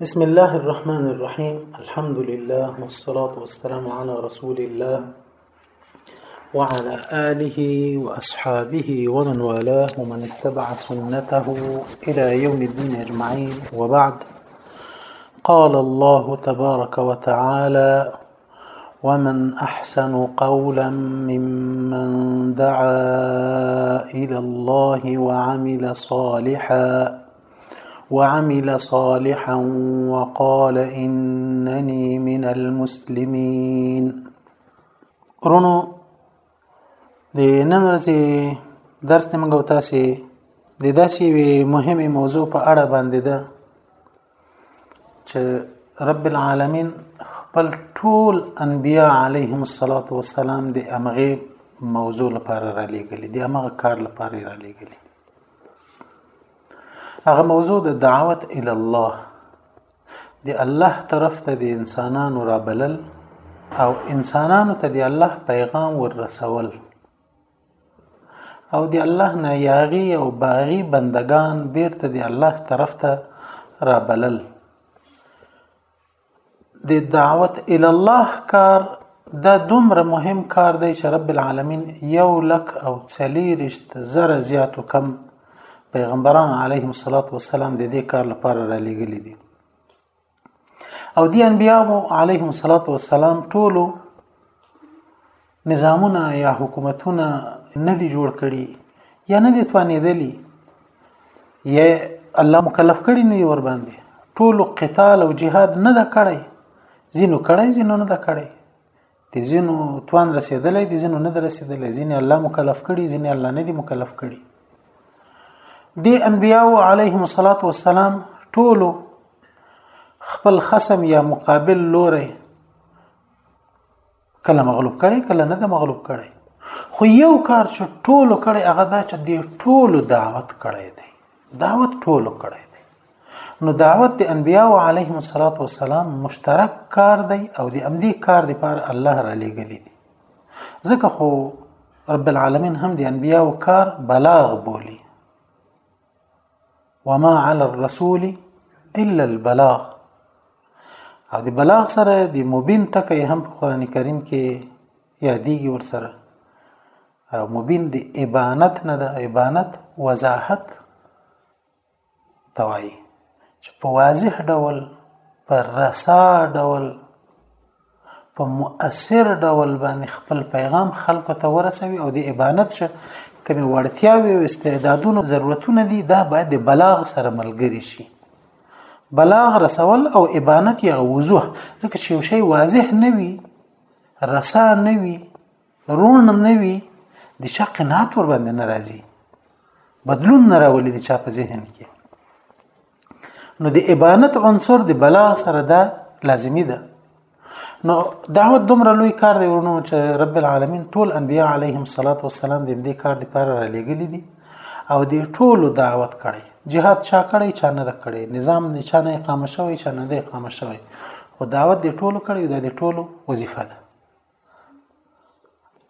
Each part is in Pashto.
بسم الله الرحمن الرحيم الحمد لله والصلاة والسلام على رسول الله وعلى آله وأصحابه ومن والاه ومن اتبع سنته إلى يوم الدين أجمعين وبعد قال الله تبارك وتعالى ومن أحسن قولا ممن دعا إلى الله وعمل صالحاً وعمل صالحا وقال انني من المسلمين رونو د نن ورځې درس ته موږ تاسو د داسې وی مهمه موضوع په اړه باندې ده چې رب العالمین خپل ټول انبیا علیهم الصلاۃ والسلام د امغه موضوع لپاره را لېګلې د امغه کار لپاره را لېګلې هغه موضوع د دعوت ال الله د الله طرف ته د انسانانو را بلل او انسانانو ته د الله پیغام ور رسول او د الله نه یاغي او باغي بندگان بیرته د الله طرف ته را بلل د دعوت الی الله کار دا دومره مهم کار دی چې رب العالمین یو لک او څلیرشت زره زیات کم پیغمبران علیهم الصلاۃ والسلام د دې کار لپاره را لېږلي دي او دی انبیاء علیهم الصلاۃ والسلام ټولو نظامونه یا حکومتونه نه دي جوړ کړي یا نه دي توانېدلي یا الله مکلف کړي نه ور باندې ټولو قتال او جهاد نه دا کړی زینو کړی زینو نه دا کړی د زینو توان رسیدلې د زینو نه رسیدلې زین الله مکلف کړي زین الله نه دي مکلف کړي دی انبیاو علیهم الصلاۃ والسلام ټولو خپل خصم یا مقابل لوري کله مغلوب کړي کله نه د مغلوب کړي خو یو کار چې ټولو کړي هغه دا چې د ټولو دعوت کړي دی دعوت ټولو کړي دی نو دعوت د انبیاء علیهم الصلاۃ والسلام مشترک کار دی او د امدی کار دی پر الله را لګلی دی ځکه خو رب العالمین هم د انبیاء کار بلاغ بولی وما علی الرسول الا البلاغ او د بلاغ سره د مبین ټکی هم په قران کریم کې یادېږي ورسره او مبین د ابانت نه د ابانت وضاحت توای چې په واضح ډول پر رسا ډول په مؤثر ډول باندې خپل پیغام خلکو ته ورسوي او د ابانت شه کومې وړتیاوې او استعدادونه ضرورتونه دي دا باید د بلاغ سره ملګری شي بلاغ رسول او ابانت یا وضوح ځکه چې یو شی واضح نه وي رسا نه وي رون نه وي د چا قناعت ور باندې ناراضي بدلون نه راولي د چا په ذهن کې نو د ابانت عنصر د بلاغ سره دا لازمی ده نو دعوت دومره لوی کار دی ورونو چې رب العالمین ټول انبیا علیهم صلوات و سلام د دې کار لپاره را لېږلي دي او د ټولو دعوت کړي جهاد چا کړي چا نه کړي نظام نه چا نه اقامه شوی چا نه دی اقامه شوی خو دعوت د ټولو کړي دا د ټولو وظیفه ده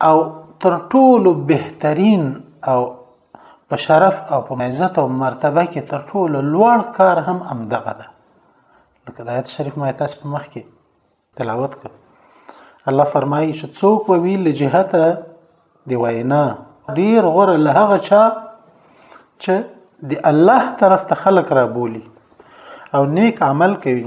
او تر ټولو بهترین او په شرف او په عزت او مرتبه کې تر ټولو لوړ کار هم امدغه ده لکه د آیت شریف ما تاسو په مخ کې تلاوت کړ الله فرمایي چې څوک وی له جهته دی وینا ډیر غره له هغه چا چې د الله طرف ته خلق را بولی او نیک عمل کوي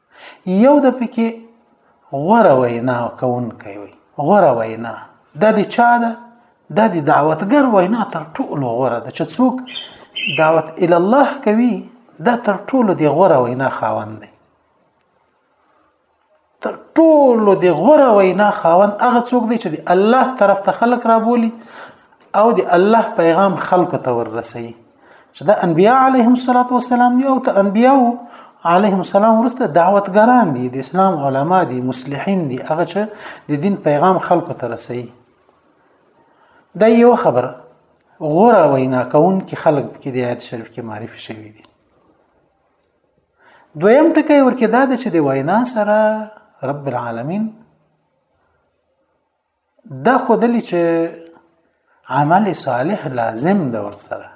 یو د پکې غوره وینا کوونکی وي غوره وینا د دې چا ده د دې دعوتګر وینا تر ټولو غوره ده چې څوک دعوت ال الله کوي دا تر ټولو دی غوره وینا خاوند دی تر ټولو دی غوره وینا خاوند هغه څوک دی چې دی الله طرف ته خلق را بولی او دی الله پیغام خلق ته ورسوي چې د انبیاء علیهم الصلاۃ والسلام دی او ته انبیاء علیهم السلام ورسته دعوتګران دي د اسلام علما دي مصلحین دي هغه چې د دین پیغام خلکو ته رسوي دا یو خبره غوره وینا کون کې خلک کې د آیت شریف کې معرفي شوی دي دویم ټکی ورکه دا چې د وینا سره رب العالمین دا خودلی چې عمل صالح لازم ده ورسره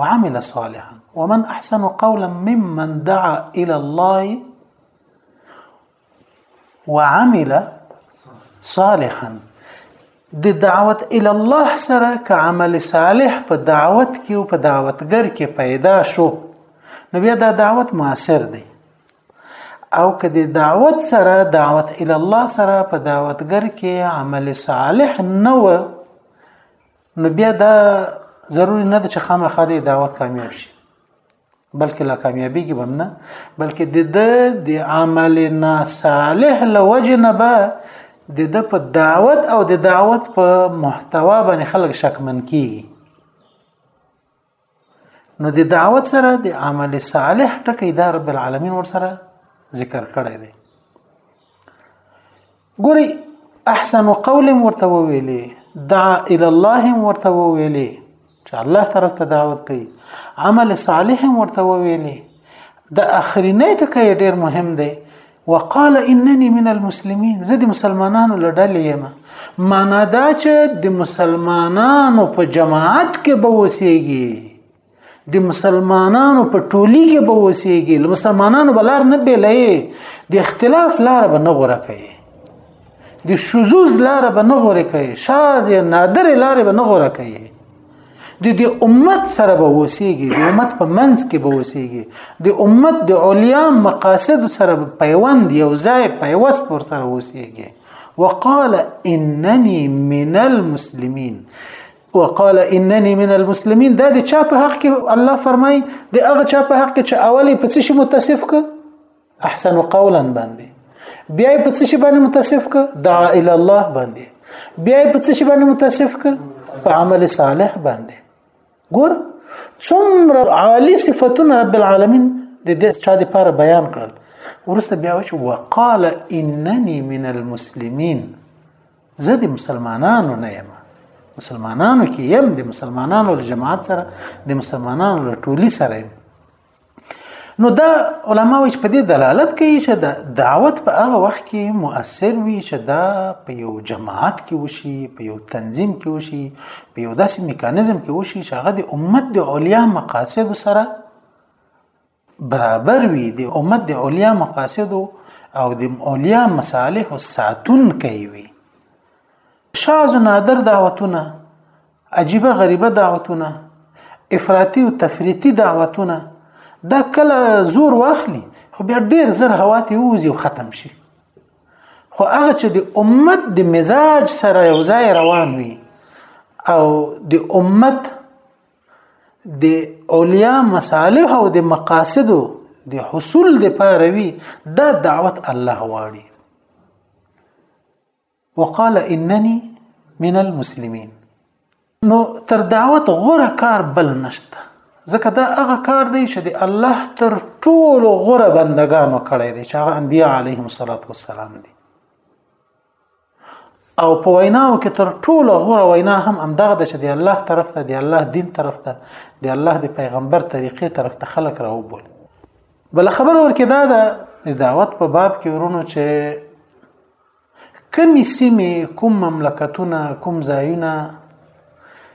وعمل صالحا ومن احسن قولا ممن دعا الى الله وعمل صالحا د دعوت ال الله سره ک عمل صالح په دعوت کې او په دعوتګر کې پیدا شو نو بیا دا دعوت موثر دی او که د دعوت سره دعوت ال الله سره په دعوتګر کې عمل صالح نه و نو بیا دا ضروری نه ده چې خامخا د دعوت کامیاب شي بلکې لا کامیابی کې بم نه بلکې د د د عمل ناصالح لوجنه به د د په دعوت او د دعوت په محتوا باندې خلک شکمن کیږي نو د دعوت سره د عمل صالح ټکی دا رب العالمین ور سره ذکر کړی دی ګوري احسن قول ورته ویلي دعا الى الله ورته ویلي چې الله طرف ته دعوت کوي عمل صالح ورته ویلي د اخرینه ټکی ډیر مهم دی وقال انني من المسلمين زه د مسلمانانو له ډلې یم معنا دا چې د مسلمانانو په جماعت کې به وسیږي د مسلمانانو په ټولي کې به وسیږي له مسلمانانو به لار نه بیلې د اختلاف لار به نه غوره کوي د شذوز لار به نه غوره کوي شاز نادر لار به نه غوره کوي د دې امت سره به وسیږي د امت په منځ کې به وسیږي د امت د علیا مقاصد سره پیوند یو ځای پیوست پر سره وسیږي وقال انني من المسلمين وقال انني من المسلمين دا د چا په حق کې الله فرمای د هغه چا په حق کې چې اولی په څه شي متصف ک احسن قولا باندې بیا په څه شي باندې متصف ک دعا ال الله باندې بیا په څه شي باندې متصف ک په عمل صالح باندې ګور څومره عالی صفاتونه رب العالمین د دې چا د لپاره بیان کړل ورسته بیا وش وقال انني من المسلمين زه د مسلمانانو نه یم مسلمانانو کې یم د مسلمانانو له جماعت سره د مسلمانانو له ټولي سره یم نو دا علما وایي په دې دلالت کوي چې د دعوت په هغه وخت کې مؤثر وي چې دا په یو جماعت کې وشي په یو تنظیم کې وشي په یو داسې میکانیزم کې وشي چې هغه د امت د علیا مقاصد سره برابر وي د امت د علیا مقاصد او د علیا مصالح ساتون کوي شاز نادر دعوتونه عجیبه غریبه دعوتونه افراطي او تفریطي دعوتونه دا کله زور واخلي خو بیا ډیر زر هوا ته ووزي او ختم شي خو هغه چې د امت د مزاج سره یو ځای روان وي او د امت د اولیا مصالح او د مقاصدو د حصول د پاره وي دا دعوت الله واړي وقال انني من المسلمين نو تر دعوت غوره کار بل نشته ځکه دا هغه کار دی چې د الله تر ټولو غوره بندگانو کړی دی چې هغه انبیاء علیهم الصلاۃ والسلام دي او په ویناو کې تر ټولو غوره وینا هم همدغه ده چې د الله طرف ته د الله دین طرف ته د الله د پیغمبر طریقې طرف ته خلک راوبول بل خبر ورکه دا ده د دعوت په باب کې ورونو چې کومې سیمې کوم مملکتونه کوم ځایونه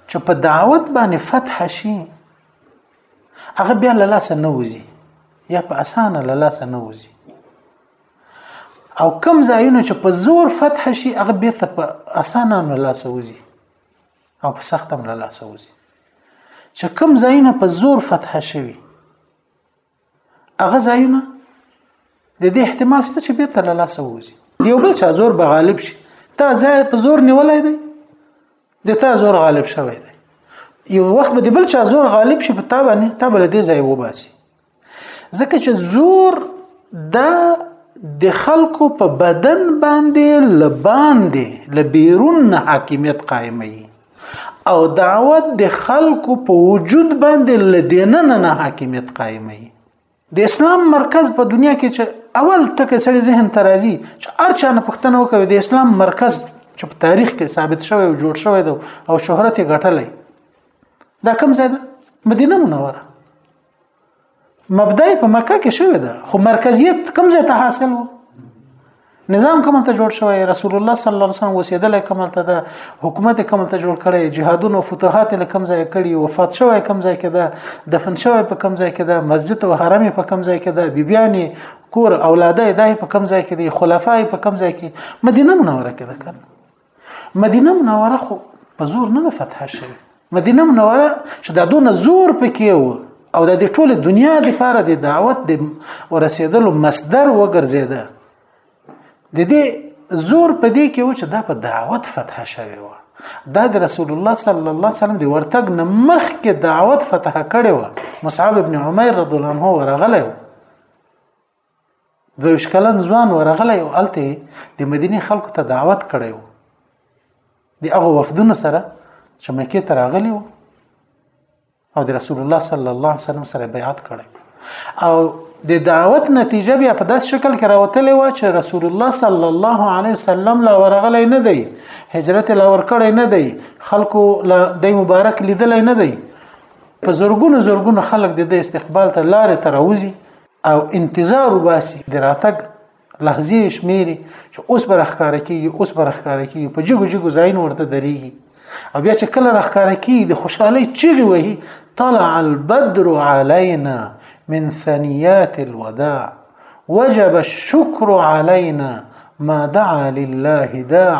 چې په دعوت باندې فتح شي هغه بیا له لاسه نه وځي یا په اسانه له لاسه نه وځي او کم ځایونه چې په زور فتح شي هغه بیرته په اسانه نه لاسه وځي او په سخت هم له لاسه وځي چې کم ځایونه په زور فتح شوي هغه ځایونه د دې احتمال شته چې بیرته له لاسه ووځي یو بل چا زور به غالب شي تا ځای په زور نیولای دی د تا زور غالب شوی دی یو وخت به د بل چا زور غالب شي په تا باندې تا بل دې ځای وباسي ځکه چې زور دا د خلکو په بدن باندې لباندې لبیرون حاکمیت قائمي او دعوت د خلکو په وجود باندې لدیننه نه حاکمیت قائمي د اسلام مرکز په دنیا کې چې اول ټکه سړی ذهن ترازی چې ارچا نه پښتنه وکوي د اسلام مرکز چې په تاریخ کې ثابت شوی او جوړ شوی دی او شهرت یې ګټلی دا کوم ځای ده مدینه منوره مبدأ په مکه کې شوې ده خو مرکزیت کوم ځای ته حاصل وو نظام کوم ته جوړ شوی رسول الله صلی الله علیه وسلم وسیدل کوم ته ده حکومت کوم ته جوړ کړي جهادونو فتوحات له کوم ځای کړي وفات شوی کوم ځای کې ده دفن شوی په کوم ځای کې ده مسجد او حرم په کوم ځای کې ده بیبيانی کور اولاده دای په کوم ځای کې دي خلفای په کوم ځای کې مدینه منوره کې ده مدینه منوره خو په زور نه فتح شوه مدینه منوره چې دا دونه زور پکې و او د دې ټوله دنیا د لپاره د دعوت د ورسېدلو مصدر وګرځیده د دې زور په دې کې و چې دا په دعوت فتح شوی و دا د رسول الله صلی الله علیه وسلم د ورتګ نه مخکې دعوت فتح کړی و مصعب ابن عمر رضی الله عنه ورغلی و دویش کلن ځوان ورغلی او هلته د مدینې خلکو ته دعوت کړی و د هغه وفدونو سره چې مکې ته راغلی و او د رسول الله صلی الله علیه وسلم سره بیعت کړی او د دعوت نتیجه بیا په داس شکل کې راوتلې و چې رسول الله صلی الله علیه وسلم لا ورغلی نه دی هجرت لا ورکړی نه دی خلکو لا د مبارک لیدل نه دی په زورګونو زورګونو خلک د استقبال ته لارې تروزی او انتظار وباسي د راتګ لحظې شمیري چې اوس به راخکاره کیږي اوس به راخکاره کیږي په جګو جګو ځایونو ورته درېږي او بیا چې کله راخکاره کیږي د خوشحالۍ چیغې وهي طلع البدر علينا من ثنيات الوداع وجب الشكر علينا ما دعا لله داع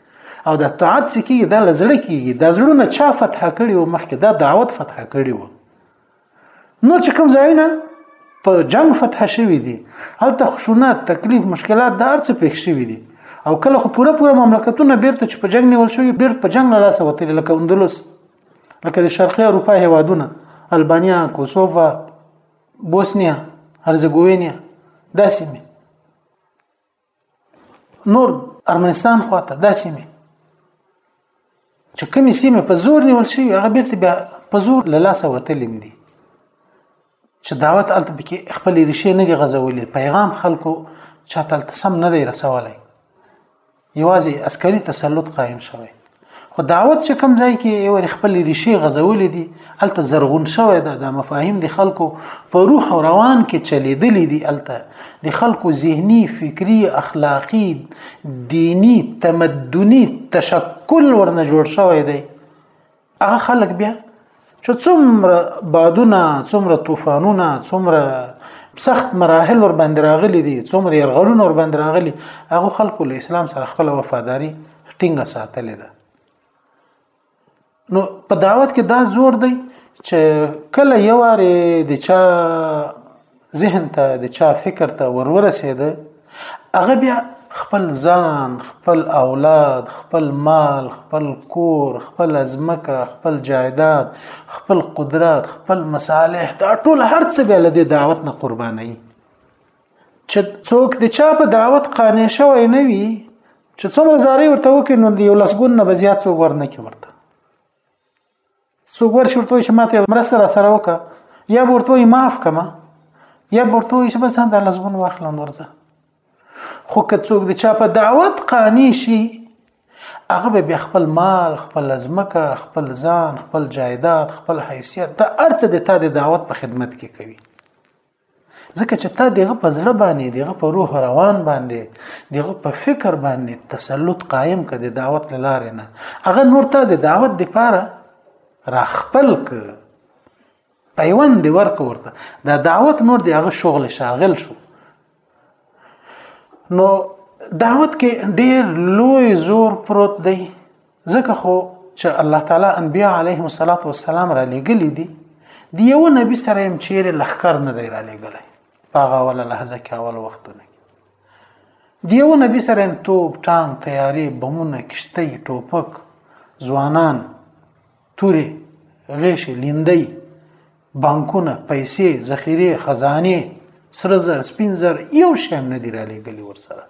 او د طاعت چې کېږي دا له زړه کېږي دا زړونه چا فتح کړي و مخکې دا دعوت فتح کړي و نور چې کوم ځایونه په جنگ فتح شوي دي هلته خشونات تکلیف مشکلات د هر څه پېښ شوي دي او کله خو پوره پوره مملکتونه بیرته چې په جنگ نیول شوي بیرته په جنگ له لاسه وتلي لکه اندلس لکه د شرقي اروپا هیوادونه البانیا کوسوفا بوسنیا هرزګوینیا داسې نور ارمنستان خواته دا سیمه چې کومې سیمه په زور نیول شي هغه بیرته بیا په زور له لاسه وتلې دي چې دعوت الته پکې خپل ریشه نه دی غزولې پیغام خلکو چاته سم نه دی رسولای یوازې عسکري تسلط قائم شوی خو دعوت چې کوم ځای کې یو خپل ریشي غزولې دي الته زرغون شوی دا د مفاهیم د خلکو په روح او روان کې چلیدلې دي الته د خلکو ذهني فکری اخلاقی دینی تمدنی تشکل ورنه جوړ شوی دی هغه خلک بیا چې څومره بادونه څومره طوفانونه څومره سخت مراحل ور باندې راغلي دي څومره يرغلونه ور باندې راغلي هغه خلکو له اسلام سره خپل وفاداری ټینګه ساتلې ده نو په دعوت کې دا زور دی چې کله یو واره د چا ذهن ته د چا فکر ته ورورسېده هغه بیا خپل ځان خپل اولاد خپل مال خپل کور خپل ازمکه خپل جایداد خپل قدرت خپل مصالح دا ټول هر څه به لدی دعوت نه قرباني چې څوک د چا په دعوت قانع شوی نه وي چې څومره زاري ورته وکړي نو یو لسګون نه بزیات څوک ورنه کی ورته څوک ورشي ورته وایي چې ما ته مرسته را سره وکړه یا به ورته وایي معاف کړه یا به ورته وایي چې بس همدا لزمون واخله نور ځه خو که څوک د چا په دعوت قانع شي هغه به بیا خپل مال خپل ځمکه خپل ځان خپل جایداد خپل حیثیت دا ارڅ د تا د دعوت په خدمت کې کوي ځکه چې تا دغه په زړه باندې دغه په روح روان باندې دغه په فکر باندې تسلط قائم کړ د دعوت لاره نه هغه نور ته د دعوت د پاره را خپل ک پیوند دی ورک ورته دا دعوت نور دی هغه شغل شاغل شو نو دعوت کې ډیر لوی زور پروت دی ځکه خو چې الله تعالی انبیا علیهم الصلاۃ والسلام را لېګلې دي دی یو نبی سره هم چیرې لخر نه دی را لېګلې هغه ولا لحظه کې اول وختونه دی یو نبی سره هم توپ ټانک تیارې بمونه کشته ټوپک ځوانان تورې غیشې لیندۍ بانکونه پیسې ذخیره خزانه سره زر سپین زر یو شیم نه دی را لېږلی ورسره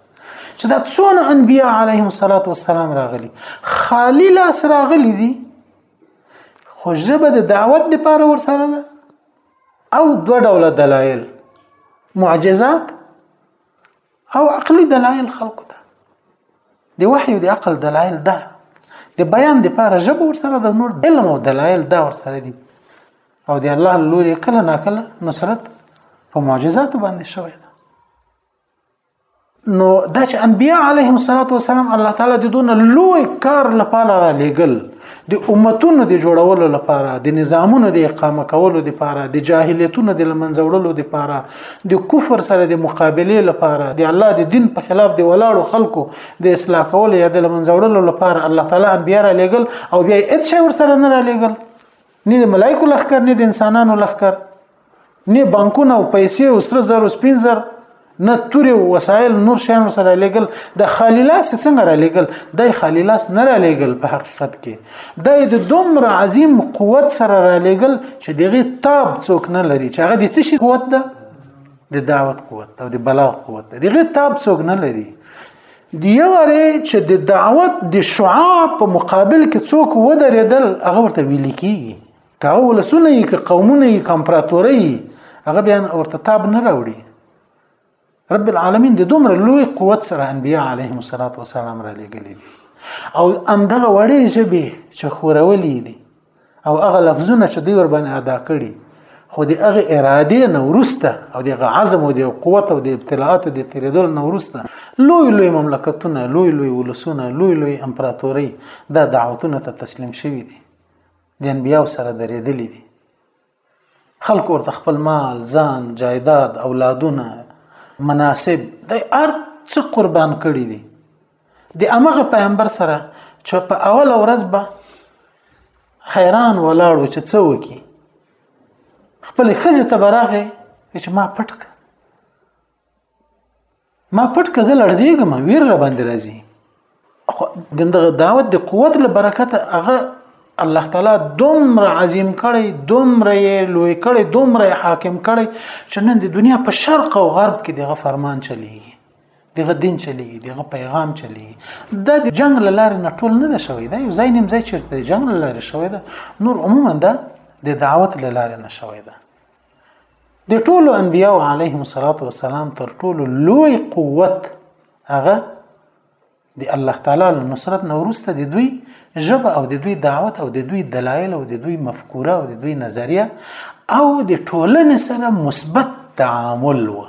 چې دا څونه انبیا علیهم الصلاۃ والسلام راغلي خالی لاس راغلي دي خو ژبه د دعوت لپاره ورسره ده او دوه ډوله دلایل معجزات او عقلی دلایل خلکو ته د وحی او د عقل دلایل ده د بیان د پاره ژبه ورسره د نور علم او دلایل دا ورسره دي او د الله لوري کله ناکله نصرت په معجزات باندې شوی ده نو دا چې انبیاء علیهم السلام الله تعالی د دون لوی کار لپاره را لېګل د امتونو د جوړولو لپاره د نظامونو د اقامه کولو لپاره د جاهلیتونو د لمنځوړلو لپاره د کفر سره د مقابله لپاره د الله د دین په خلاف د ولاړو خلکو د اصلاح کولو یا د لمنځوړلو لپاره الله تعالی انبیا را لېګل او بیا هیڅ شی ور سره نه را لېګل نه د ملایکو لخر نه د انسانانو لخر نه بانکونه او پیسې او ستر زر او سپین زر نه توري وسایل نور شیان سره لګل د خالی لاس څنګه را لګل د خالی لاس نه را لګل په حقیقت کې د د دومره عظیم قوت سره را لګل چې دغه تاب څوک نه لري چې هغه د څه شي قوت ده د دعوت قوت او د بلاغ قوت ده دغه تاب څوک نه لري دی وره چې د دعوت د شعاع په مقابل کې څوک ودرېدل هغه ورته ویل کیږي که ولسونه یې که قومونه یې که امپراتورۍ هغه بیا ورته تاب نه راوړي رب العالمین د دومره لوی قوت سره انبیاء علیهم الصلاۃ والسلام را لېږلي دي او همدغه وړې ژبې چې خورولې دي او هغه لفظونه چې دوی ور باندې ادا کړي خو د هغه اراده نه ورسته او د هغه عزم او د قوت او د ابتلاعات او د تیریدل نه ورسته لوی لوی مملکتونه لوی لوی ولسونه لوی لوی امپراتوري دا دعوتونه ته تسلیم شوي دي د انبیاو سره درېدلي دي خلک ورته خپل مال ځان جایداد اولادونه مناسب د هر څه قربان کړي دي د امغه پیغمبر سره چې په اول ورځ به حیران ولاړو چې څه وکي خپل خزه ته براغه چې ما پټک ما پټ کزه لړزیږم ویر را باندې راځي خو دغه دعوت د قوت له برکت هغه الله تعالی دومره عظیم کړي دومره لوی کړي دومره حاکم کړي چې نن د دنیا په شرق او غرب کې دغه فرمان چلیږي دغه دین چلیږي دغه پیغام چلیږي دا د جنگ لاره نه ټول نه شوی دا یو ځای نیم ځای چیرته جنگ لاره شوی دا نور عموما دا د دعوت لاره نه شوی دا د ټولو انبیاو علیهم الصلاۃ والسلام تر ټولو لوی قوت هغه د الله تعالی له نصرت نه ورسته د دوی ژبه او د دوی دعوت او د دوی دلایل او د دوی مفکوره او د دوی نظریه او د ټولنې سره مثبت تعامل و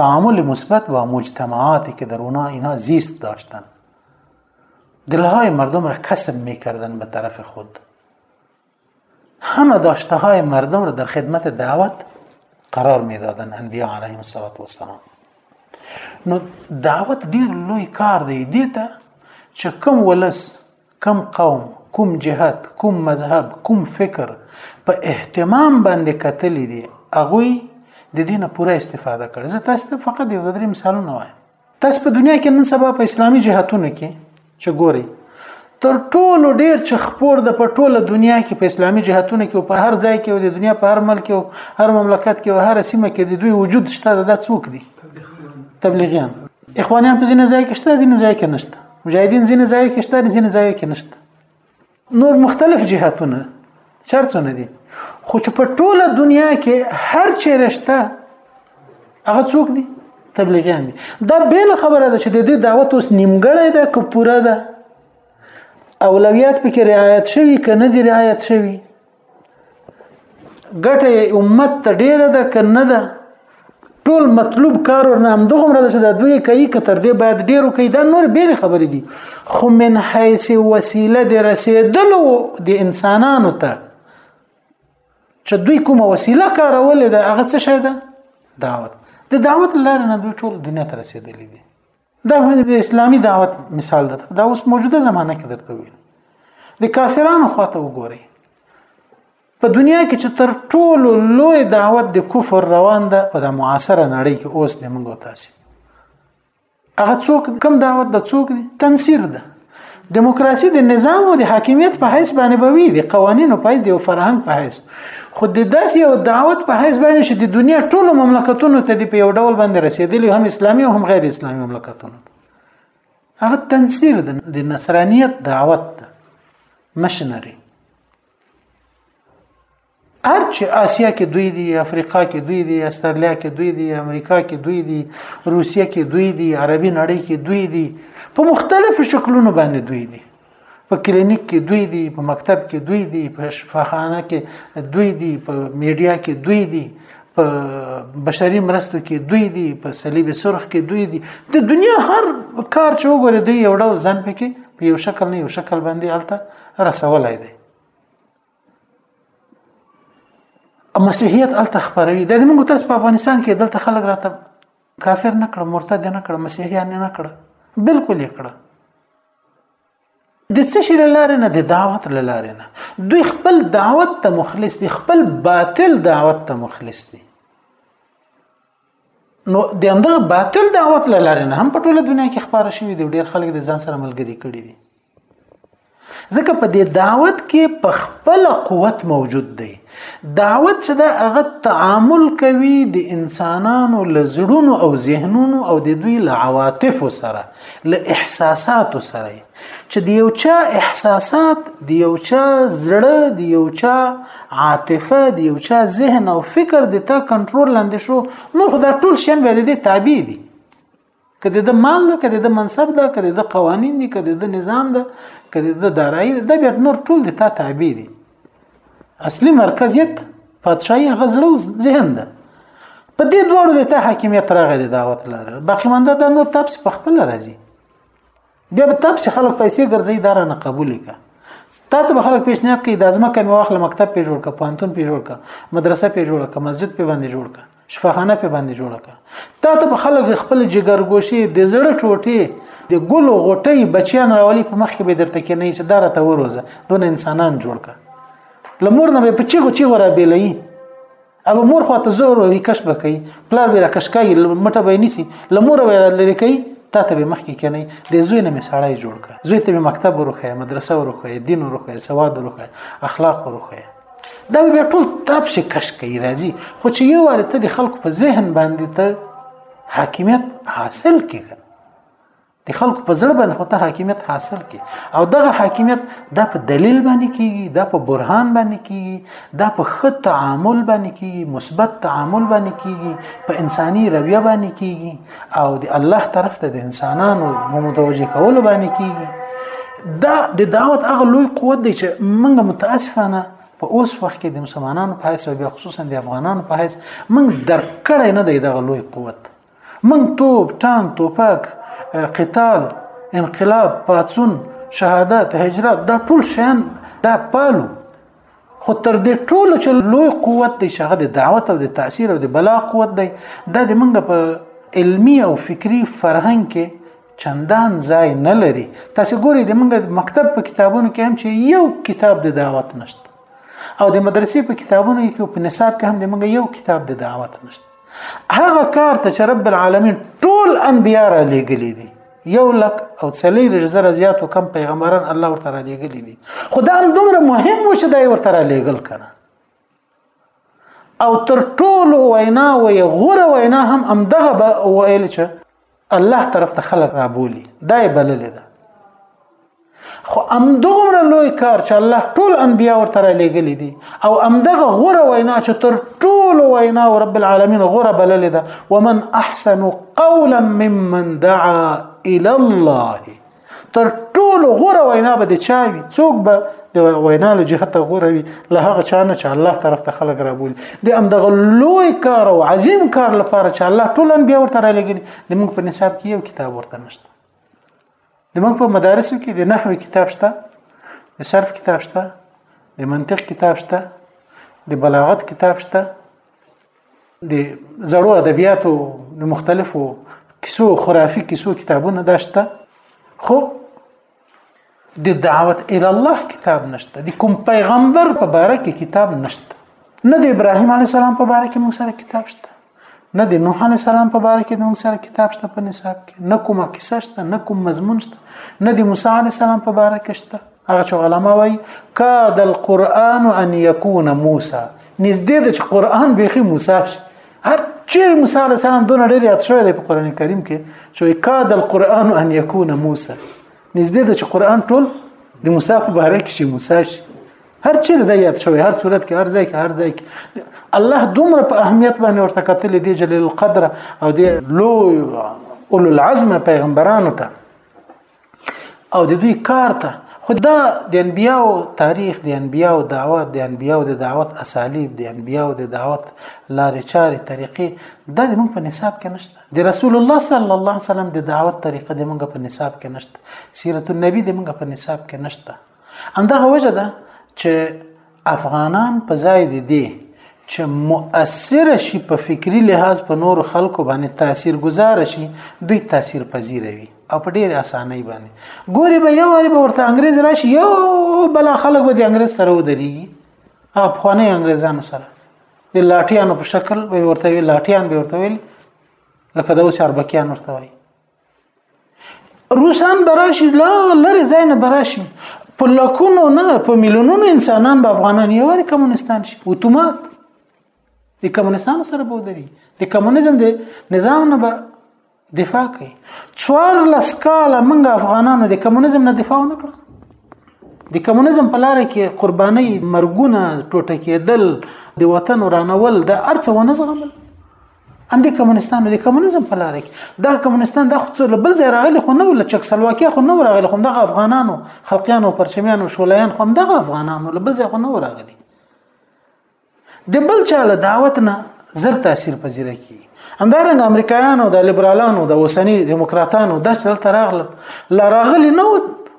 تعامل مثبت و مجتمعاتی که در اونا اینا زیست داشتن دلهای مردم را کسب میکردن به طرف خود همه داشته های مردم را در خدمت دعوت قرار میدادن انبیاء علیهم السلام نو دعوت ډیر لوی کار دی دیته چې کم ولس کم قوم کوم جهت کوم مذهب کوم فکر په اهتمام باندې کتلې دي هغه د دینه پوره استفاده کړي زه تاسو ته فقط یو درې مثالونه وایم تاسو په دنیا کې نن سبا په اسلامي جهاتونو کې چې ګوري تر ټولو ډیر چې خپور د په ټوله دنیا کې په اسلامي جهاتونو کې او په هر ځای کې او د دنیا په هر ملک کې او هر مملکت کې او هر سیمه کې د دوی وجود شته د څوک دي تبلیغیان اخوانیان په ځینې ځای کې شته ځینې ځای کې نشته مجاهدین ځینې ځای کې شته ځینې ځای کې نشته نور مختلف جهاتونه چرڅونه دي خو چې په ټوله دنیا کې هر چیرې شته هغه څوک دي تبلیغیان دي دا بیل خبره ده چې د دې دعوت اوس نیمګړی ده که پوره ده اولویات پکې رعایت شوي که نه دي رعایت شوي ګټه امت ته ډیره ده که نه ده ټول مطلوب کار ورنه همدغه مرده چې د دوی کوي که تر دې باید ډیر وکړي دا نور بیل خبرې دي خو من حیث وسیله د رسیدلو د انسانانو ته چې دوی کومه وسیله کارولې ده هغه څه شی ده دعوت د دعوت لاره نه دوی ټول دنیا ته رسیدلې دي دا د اسلامي دعوت مثال ده دا اوس موجوده زمانه کې درته ویل د کافرانو خواته وګورئ په دنیا کې چې تر ټولو لوی دعوت د کفر روان ده په د معاصره نړۍ کې اوس د موږ تاسو هغه څوک کم دعوت د څوک دي تنصیر ده دیموکراسي د نظام او د حاکمیت په حیث باندې به وي د قوانینو په حیث د فرهنګ په حیث خو د داسې یو دعوت په حیث باندې چې د دنیا ټولو مملکتونو ته دی په یو ډول باندې رسیدلی هم اسلامي او هم غیر اسلامي مملکتونو هغه تنسیر د نصرانیت دعوت ده مشنری هر چې آسیا کې دوی دي افریقا کې دوی دي استرالیا کې دوی دي امریکا کې دوی دي روسیه کې دوی دي عربي نړۍ کې دوی دي په مختلفو شکلونو باندې دوی دي په کلینیک کې دوی دي په مکتب کې دوی دي په شفاخانه کې دوی دي په میډیا کې دوی دي په بشري مرستو کې دوی دي په صلیب سرخ کې دوی دي د دنیا هر کار چې وګوره دوی یو ډول ځان پکې په یو شکل نه یو شکل باندې الته رسولای دی مسیحیت الته خبروي د موږ تاسو په افغانستان کې دلته خلک راته کافر نه کړ مرتد نه کړ مسیحیان نه کړ بالکل یې کړ د څه شي لاره نه د دعوت لاره نه دوی خپل دعوت ته مخلص دي خپل باطل دعوت ته مخلص دي نو د همدغه باطل دعوت لاره نه هم په ټوله دنیا کې خبره شوې دي ډېر خلک د ځان سره ملګری کړي دي ځکه په دې دعوت کې په خپل قوت موجود دی دعوت چې دا هغه تعامل کوي د انسانانو لزړونو او ذهنونو او د دوی له عواطف سره له احساسات سره چې د یو چا احساسات د یو چا زړه د یو چا عاطفه د یو چا ذهن او فکر د تا کنټرول لاندې شو نو خدا ټول شین به د دې تابع دي کله د مال نه کله د منصب ده کله د قوانین دي کله د نظام ده کله د دارایی ده بیا نور ټول د تا تابع دي اصلي مرکزیت پادشاهي غزلو ذهن ده په دې دوړو د تا حاکمیت راغی د دعوت لاره باقی منده د نور تاسو په خپل راځي بیا به تب چې خلک پیسې ګرځي دا رانه قبول کا تا ته به خلک پیشنهاد کوي د ازمکه مې واخله مکتب په جوړ کا پانتون په جوړ کا مدرسه په جوړ کا مسجد په باندې جوړ کا شفاخانه په باندې جوړ کا تا ته به خلک خپل جګرګوشي د زړه ټوټي د ګلو غټي بچیان راولي په مخ کې به درته کې نه چې دار ته وروزه دون انسانان جوړ کا لمر نه به پچی کو چی ورا بیلې اب مور خو ته زور وی کش بکای پلار به کشکای مټه به نیسی لمور به لری کوي تا ته به مخکې کني د زوی نه مساړای جوړ کړ زوی ته مکتب وروخه مدرسه وروخه دین وروخه سواد وروخه اخلاق وروخه دا به ټول تاب شي کش کوي راځي خو چې یو واره ته د خلکو په ذهن باندې ته حاکمیت حاصل کړي د خلکو په زړه باندې خو ته حاکمیت حاصل کی او دغه حاکمیت دا په دلیل باندې کیږي دا په برهان باندې کیږي دا په خط تعامل باندې کیږي مثبت تعامل باندې کیږي په انساني رویه باندې کیږي او د الله طرف ته د انسانانو متوجه کول باندې کیږي دا د دعوت هغه لوی قوت دی چې موږ متاسفانه په اوس وخت کې د مسلمانانو په حیث او بیا خصوصا د افغانانو په حیث موږ درک کړی نه دی دغه لوی قوت من توپ ټان توپک قتال انقلاب پاتسون شهادت هجرت دا ټول شیان دا پالو خو تر دې ټولو چې لوی قوت دی چې هغه د دعوت او د تاثیر او د بلاغ قوت دی دا د موږ په علمی او فکری فرهنګ کې چندان ځای نه لري تاسو ګوري د موږ مکتب په کتابونو کې هم چې یو کتاب د دعوت نشته او د مدرسې په کتابونو کې په نصاب کې هم د موږ یو کتاب د دعوت نشته هغه کار ته چې رب العالمین ټول انبیا را لېږلي دي یو لک او څلور زره زیاتو کم پیغمبران الله ورته را لېږلي دي خو دا هم دومره مهم و چې دا ورته را لېږل کنه او تر ټولو وینا وي غوره وینا هم امدغه به ویل چې الله طرف ته خلک رابولي دا یې بللې ده خو امدغه لوی کار چې الله ټول انبیا ورته را لېګلې دي او امدغه غوره وینا چې تر ټول وینا رب العالمین غوره بللې ده ومن احسن قولا ممن دعا الى الله تر ټولو غوره وینا به د چا وي څوک به د وینا له جهته غوره وي له هغه چا نه چې الله طرف ته خلک رابولي د همدغه لوی کار او عظیم کار لپاره چې الله ټول انبیا ورته را لګلي د موږ په نصاب کې یو کتاب ورته نشته د موږ په مدارسو کې د نحوی کتاب شته د صرف کتاب شته د منطق کتاب شته د بلاغت کتاب شته د زړو ادبیاتو د مختلفو کیسو خرافي کیسو کتابونه داشته خو د دعوت ال الله کتاب نشته د کوم پیغمبر په باره کې کتاب نشته نه د ابراهیم علی السلام په باره کې موږ سره کتاب شته نه د نوح علی السلام په باره کې موږ سره کتاب شته په نصاب کې نه کومه کیسه شته نه کوم مضمون شته نه د موسی علی السلام په باره کې شته هغه چې علما وایي کاد القرآن ان یکون موسی نږدې ده چې قرآن بیخي موسی شي هر چې موسی علیه السلام دونه ډېر یاد شوی دی په قرآن کریم کې چې کاد القرآن ان یکون موسی نږدې ده چې قرآن ټول د موسی په باره کې شي موسی شي هر چیرې دا یاد شوی هر صورت کې هر ځای کې هر ځای کې الله دومره په اهمیت باندې ورته کتل دی جلیل القدر او دی لوی اولو العزم پیغمبرانو ته او د دوی کار ته خدا د انبیاو تاریخ د انبیاو دعوت د انبیاو د دعوت اسالیب د انبیاو د دعوت لارې چارې طریقې دا د موږ په نصاب کې نشته د رسول الله صلی الله علیه وسلم د دعوت طریقه د موږ په نصاب کې نشته سیرت النبی د موږ په نصاب کې نشته همدغه وجه ده چې افغانان په ځای دي دي چې مؤثر شي په فکری لحاظ په نور خلکو باندې تاثیر گذار شي دوی تاثیر پذیر وي او په ډېر اسانۍ باندې ګوري به یو وری به ورته انګريز راشي یو بل خلک به د انګريز سره ودري هغه پخواني انګريزانو سره د لاټیانو په شکل به ورته وی لاټیان به ورته ویل لکه د اوس اربکیان ورته وی روسان براشي لا لري ځای نه براشي په لکونو نه په میلیونونو انسانان به افغانان یو لري کمونستان شي اتومات د کمونستانو سره به ودري د کمونیزم د نظام نه به دفاع کوي څوار لس کاله موږ افغانانو د کمونیزم نه دفاع نه کړو د کمونیزم په لار کې قرباني مرګونه ټوټه کېدل د وطن ورانول د ارڅ ونه زغمل هم د کمونستانو د کمونیزم په لار کې دا کمونستان د خو له بل ځای راغلي خو نه ول چک سلواکیا خو نه راغلي خو دغه افغانانو خلقیانو پرچمیانو شولیان خو دغه افغانانو له بل ځای خو نه راغلي د بل چا له دعوت نه زر تاثیر پذیره کی همدارنګ امریکایانو د لیبرالانو د اوسنی دیموکراتانو د چل تراغله لا راغلی نو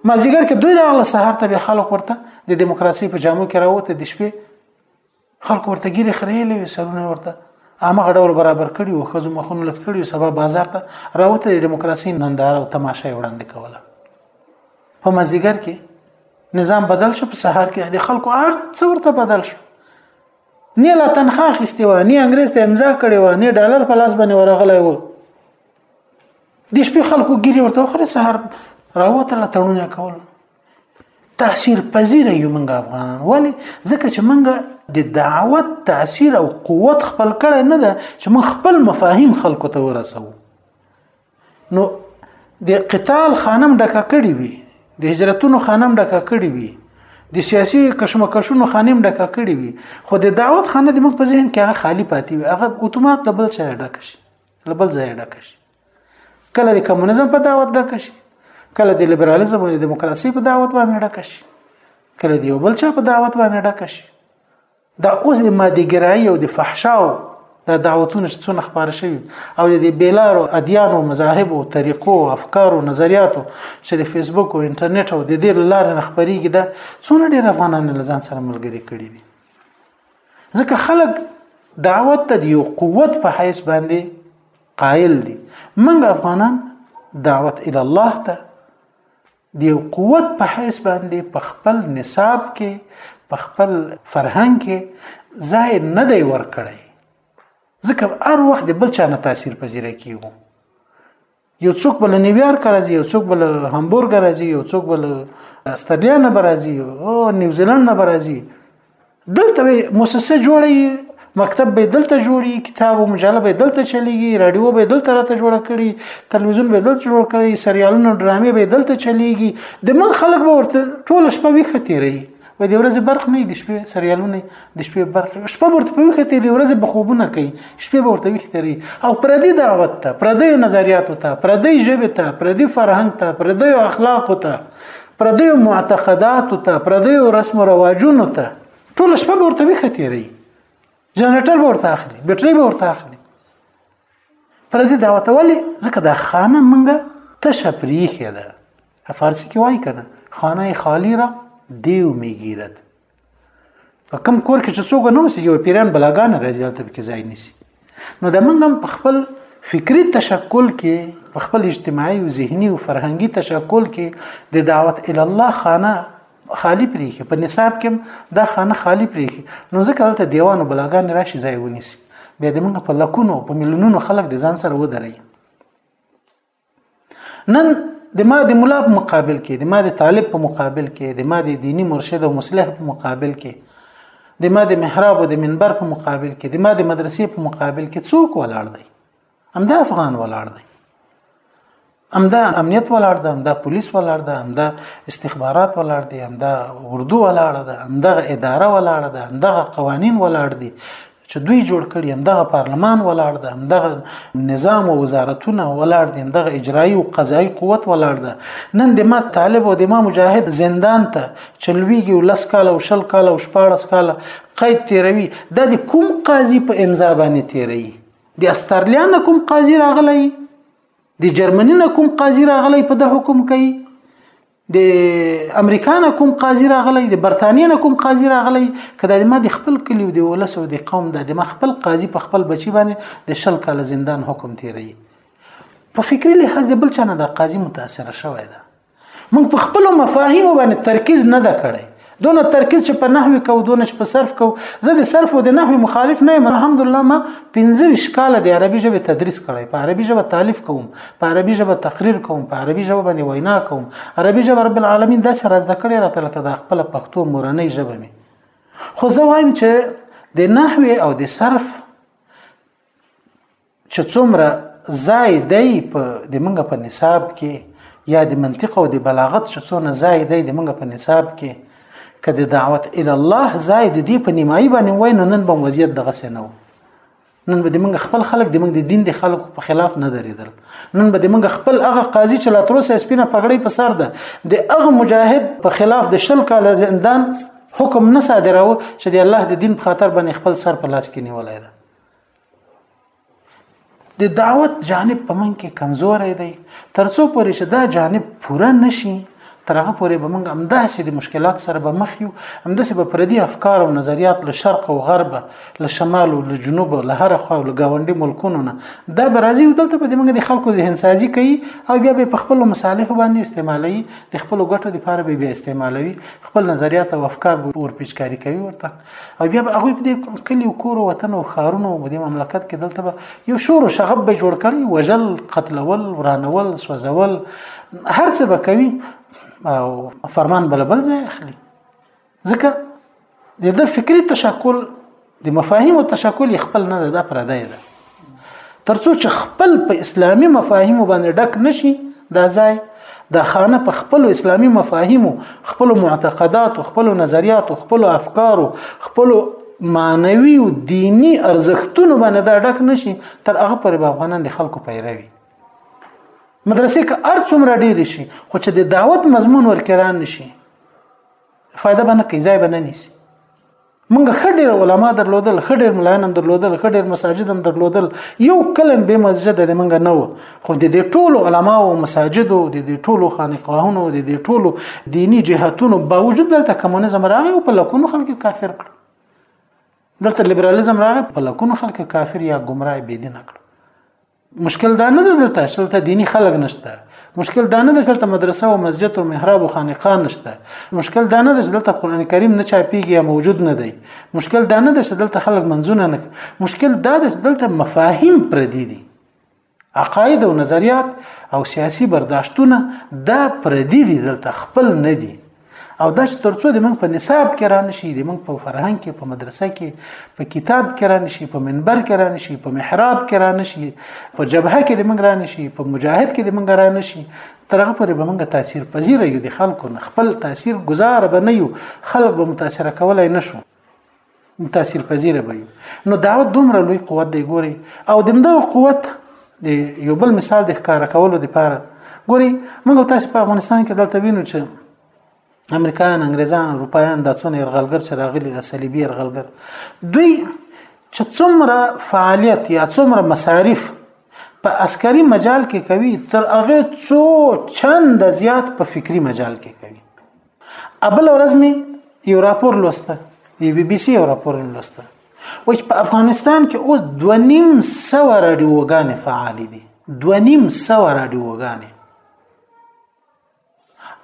مازیګر کې دوی راغله سهار ته به خلک ورته د دیموکراسي په جامو کې راوته د شپې خلک ورته ګیره خریلې وي سرونه ورته عامه غډول برابر کړي او خزو مخونه لټ کړي سبا بازار ته راوته د دیموکراسي ننداره او تماشه وړاندې کوله په مزیګر کې نظام بدل شو په سحر کې د خلکو ارت څورته بدل شو نه لا تنخوا اخیستې و نه انګريز ته امضا کړې و نه ډالر په لاس باندې ورغلی و د شپې خلکو ګیری ورته وخره سحر راوته لا تړونه کول تاثیر پذیر یو منګه افغانان ولی ځکه چې منګه د دعوت تاثیر او قوت خپل کړی نه ده چې من خپل مفاهیم خلکو ته ورسو نو د قتال خانم ډکه کړی وي د هجرتونو خانم ډکه کړی وي د سیاسي کشمکشونو خانم ډکه کړی وي خو د دعوت خانه د مخ په ذهن کې هغه خالی پاتې وي هغه اتومات لبل ځای ډک شي لبل ځای ډک شي کله د کمونیزم په دعوت ډکه شي کله د لیبرالیزم او دیموکراسي په دعوت باندې ډکه شي کله د یو بل چا په دعوت باندې ډکه شي دا اوس د مادیګرایي او د فحشاو دا دعوتونه څونه خبره شوی او د بیلارو ادیان او مذاهب او طریقو او افکار او نظریاتو چې د فیسبوک او انټرنیټ او د دې لارې نه خبرېږي دا څونه ډېر افغانان له ځان سره ملګري کړي دي ځکه خلک دعوت ته یو قوت په حیث باندې قائل دي موږ افغانان دعوت الى الله ته د یو قوت په حیث باندې په خپل نصاب کې په خپل فرهنګ کې ځای نه دی ورکړی ځکه هر وخت د بل چا نه تاثیر پذیره کیږو یو څوک بل نیویارک راځي یو څوک بل هامبورګ راځي یو څوک بل استرالیا نه راځي او نیوزیلند نه راځي دلته موسسه جوړي مکتب به دلته جوړي کتاب او مجله به دلته چلیږي رادیو به دلته راته جوړ کړي تلویزیون به دلته جوړ کړي سریالونه ډرامې به دلته چلیږي د من خلک به ورته ټول شپه ویخه تیری و د ورځې برخ نه د شپې سریالونه د شپې برخ شپه ورته په وخت د ورځې بخوبونه کوي شپې ورته وخت لري او پردي دعوت ته پردي نظریات ته پردي ژبه ته پردي فرهنګ ته پردي اخلاق ته پردیو معتقداتو ته پردیو رسم او رواجونو ته ټول شپه به ورته ویښه تیری جنریټر به ورته اخلي بیټرۍ به ورته اخلي پردي دعوت ولې ځکه دا خانه منګه تشه پریخې ده فارسی کې وایي کنه خانه خالی را دیو میگیرد په کم کور کې چې څوک نه اوسي یو پیران بلاګان راځي هلته کې ځای نیسي نو د موږ هم په خپل فکری تشکل کې په خپل اجتماعي او ذهني او فرهنګي تشکل کې د دعوت ال الله خانه خالی پریخي په نصاب کې دا خانه خالی پریخي نو ځکه هلته دیوان او بلاګان راشي ځای ونیسي بیا د موږ په لکونو په میلیونونو خلک د ځان سره ودري نن د ما د مولا په مقابل کې د ما د طالب په مقابل کې د ما د دینی مرشد او مصلح په مقابل کې د ما د محراب او د منبر په مقابل کې د ما د مدرسې په مقابل کې څوک ولاړ دی همدا افغان ولاړ دی همدا امنیت ولاړ ده همدا پولیس ولاړ ده همدا استخبارات ولاړ دي همدا اردو ولاړ ده همدا اداره ولاړ ده همدا قوانين ولاړ دي چې دوی جوړ کړي هم دغه پارلمان ولاړ ده هم دغه نظام او وزارتونه ولاړ دي هم دغه اجرایی او قضایی قوت ولاړ ده نن د ما طالب او د ما مجاهد زندان ته چلویږي او لس کال او شل کال او شپاړس کال قید تیروي دا د کوم قاضي په امضا باندې تیروي د استرلیا نه کوم قاضي راغلی د جرمني نه کوم قاضي راغلی په د حکم کوي د امریکا نه کوم قاضي راغلی د برتانیې نه کوم قاضي راغلی که د ما د خپل کلیو د ولس او د قوم د د ما خپل قاضي په خپل بچی باندې د شل کال زندان حکم تیری په فکری لحاظ د بل چا نه د قاضي متاثر شوی ده موږ په خپل مفاهیم باندې ترکیز نه ده کړی دونه ترکیز چې په نحوی کو دونه چې په صرف کو زه د صرف او د نحوی مخالف نه یم الحمدلله ما 25 کال د عربي ژبه تدریس کړی په عربي ژبه تالیف کوم په عربي ژبه تقریر کوم په عربي ژبه باندې وینا کوم عربي ژبه رب العالمین د سره زده کړی راته لکه د خپل پښتو مورنۍ ژبه می خو زه وایم چې د نحوی او د صرف چې څومره ځای دی په د منګ په نصاب کې یا د منطق او د بلاغت چې څونه ځای دی د منګ په نصاب کې که د دعوت ال الله ځای د دې په نیمایي باندې وای نو نن به وضعیت دغه سينو نن به د منګ خپل خلک د منګ د دین د خلکو په خلاف نه درېدل نن به د منګ خپل هغه قاضي چې لا تر اوسه سپینه پګړۍ په سر ده د هغه مجاهد په خلاف د شل کال زندان حکم نه صادراو چې د الله د دین په خاطر باندې خپل سر په لاس کې نیولای ده د دعوت جانب په من کې کمزورې دی ترڅو پورې چې دا جانب پوره نشي تر هغه پورې به موږ همداسې د مشکلات سره به مخ یو همداسې به پردي افکار او نظریات له شرق او غرب له شمال او له جنوب له هر خوا له گاونډي ملکونو نه دا به راځي او دلته به د موږ د خلکو ذهن سازي کوي او بیا به په خپل مصالح باندې استعمالوي د خپل ګټو لپاره به بیا استعمالوي خپل نظریات او افکار به ورپیچکاري کوي ورته او بیا به هغوی په دې کلي او کور او وطن او ښارونو په دې مملکت کې دلته به یو شور او شغب به جوړ کړي وژل قتلول ورانول سوځول هر څه به کوي او فرمان بل بل ځای اخلي ځکه د د فکری تشکل د مفاهیم او تشکل خپل نه ده پردای ده ترڅو چې خپل په اسلامي مفاهیمو باندې ډک نشي دا ځای دا خانه په خپل اسلامي مفاهیمو خپل معتقدات خپل نظریات خپل افکار خپل معنوي او دینی ارزښتونو باندې دا ډک نشي تر هغه پر افغانان د خلکو پیروي مدرسې که ار څومره ډیر شي خو چې د دعوت مضمون ورکران نشي فائدہ به نه کوي ځای به نه نیسي مونږ ښه ډېر علما درلودل ښه ډېر ملایان هم درلودل ښه ډېر مساجد هم درلودل یو کلم به مسجد د مونږ نه و خو د دې ټولو علما او مساجدو د دې ټولو خانقاهونو د دې ټولو دینی جهاتونو باوجود دلته کمونیزم راغی او په لکونو خلک کافر کړ دلته لیبرالیزم راغی په لکونو خلک کافر یا گمراه بيدینه کړ مشکل دا نه ده دلته چې دلته دیني خلک نشته مشکل دا نه ده چې دلته مدرسه او مسجد او محراب او خانقاه نشته مشکل دا نه ده چې دلته قران کریم نه چاپیږي یا موجود نه دی مشکل دا نه ده چې دلته خلک منځونه نه مشکل دا ده چې دلته مفاهیم پردي دي عقاید او نظریات او سیاسی برداشتونه دا پردي دي دلته خپل نه دي او دا چې ترڅو د موږ په نصاب کې را نشي د موږ په فرهنګ کې په مدرسه کې په کتاب کې را نشي په منبر کې را نشي په محراب کې را نشي په جبهه کې د موږ را نشي په مجاهد کې د موږ را نشي ترغه پورې به موږ تاثیر پذیر یو د خلکو نه خپل تاثیر گزار به نه یو خلک به متاثر کولای نشو تاثیر پذیر به نو دعوت دومره لوی قوت دی ګوري او دمدغه قوت د یو بل مثال د ښکار کولو لپاره ګوري موږ تاسو په افغانستان کې دلته وینو چې امریکایان انګریزان اروپایان د څونه يرغلګر چې راغلي د صلیبي يرغلګر دوی چې څومره فعالیت یا څومره مصارف په عسکري مجال کې کوي تر هغه څو چند زیات په فکری مجال کې کوي ابل ورځ می یو راپور لوسته یو بي بي سي یو راپور لوسته و چې په افغانستان کې اوس 2.5 رادیوګانې فعال دي 2.5 رادیوګانې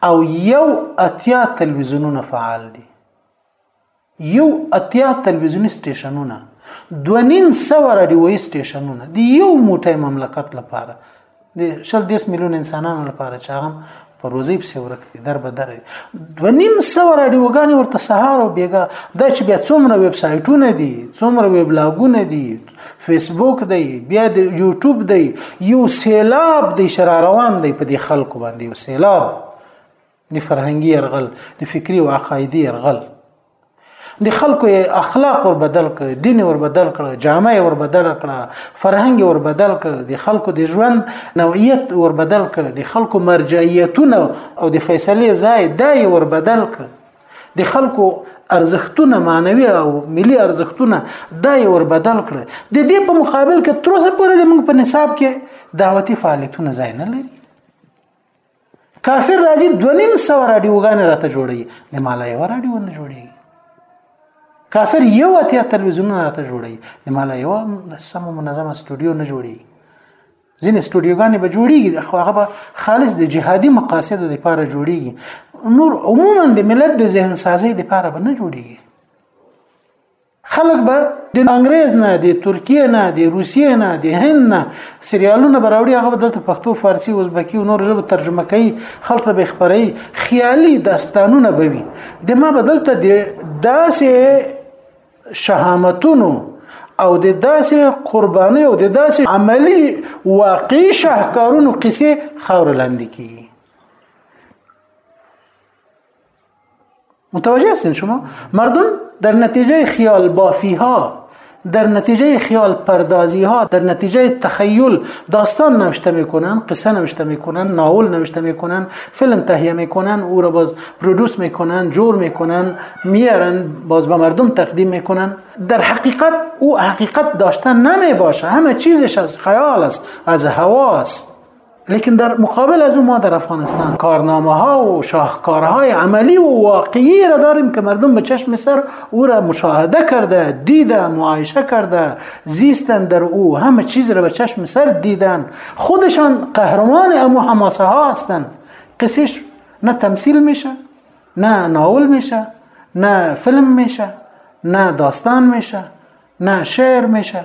او یو اتیا تلویزیونونه فعال دي یو اتیا تلویزیونی سټیشنونه دو نیم سوه رادیویي سټیشنونه د یو موټی مملکت لپاره د شل دیس میلیون انسانانو لپاره چې هغه په روزي پسې ورک دي در به در دو نیم سوه رادیوګانې ورته سهار او بیګا دا چې بیا څومره ویب سایټونه دي څومره ویب لاګونه دي فیسبوک دی بیا د یوټیوب دی یو سیلاب دی شراروان دی په دې خلکو باندې یو سیلاب د فرهنګي يرغل د فکري او عقایدي يرغل د خلکو اخلاق ور بدل کړ دین ور بدل کړ جامع ور بدل کړ فرهنګ ور بدل کړ د خلکو د ژوند نوعیت ور بدل کړ د خلکو مرجعیتونه او د فیصلې ځای دای ور بدل کړ د خلکو ارزښتونه معنوي او ملي ارزښتونه دای ور بدل کړ د دې په مقابل کې تر اوسه پورې د موږ په نصاب کې دعوتي فعالیتونه ځای نه لري کافر راځي دوه نیم سوه راډیوګانې راته جوړوي د مالا یوه راډیو نه جوړېږي کافر یو اتیا تلویزیونونه راته جوړوي د مالا یوه سمه منظمه سټوډیو نه جوړېږي ځینې سټوډیوګانې به جوړېږي خو هغه به خالص د جهادي مقاصدو لپاره جوړېږي نور عموما د ملت د ذهن سازۍ لپاره به نه جوړېږي خلک به د انګريز نه د ترکیه نه د روسیې نه د هند نه سریالونه براوړي هغه دلته پښتو فارسی ازبکی او نور ژبه ترجمه کوي خلک به خبري خیالي داستانونه به وي د ما بدلته د داسې شهامتونو او د داسې قرباني او د داسې عملی واقعي شهکارونو قصې خور لاندې کیږي متوجه هستین شما مردم در نتیجه خیال بافی ها در نتیجه خیال پردازی ها در نتیجه تخیل داستان نوشته میکنن قصه نوشته میکنن ناول نوشته میکنن فیلم تهیه میکنن او را باز پرودوس میکنن جور میکنن میارن باز به مردم تقدیم میکنن در حقیقت او حقیقت داشته نمی باشه همه چیزش از خیال است از هوا لیکن در مقابل از ما در افغانستان کارنامه ها و شاهکارهای عملی و واقعی را داریم که مردم به چشم سر او را مشاهده کرده دیده معایشه کرده زیستن در او همه چیز را به چشم سر دیدن خودشان قهرمان امو حماسه ها هستند قصیش نه تمثیل میشه نه ناول میشه نه فیلم میشه نه داستان میشه نه شعر میشه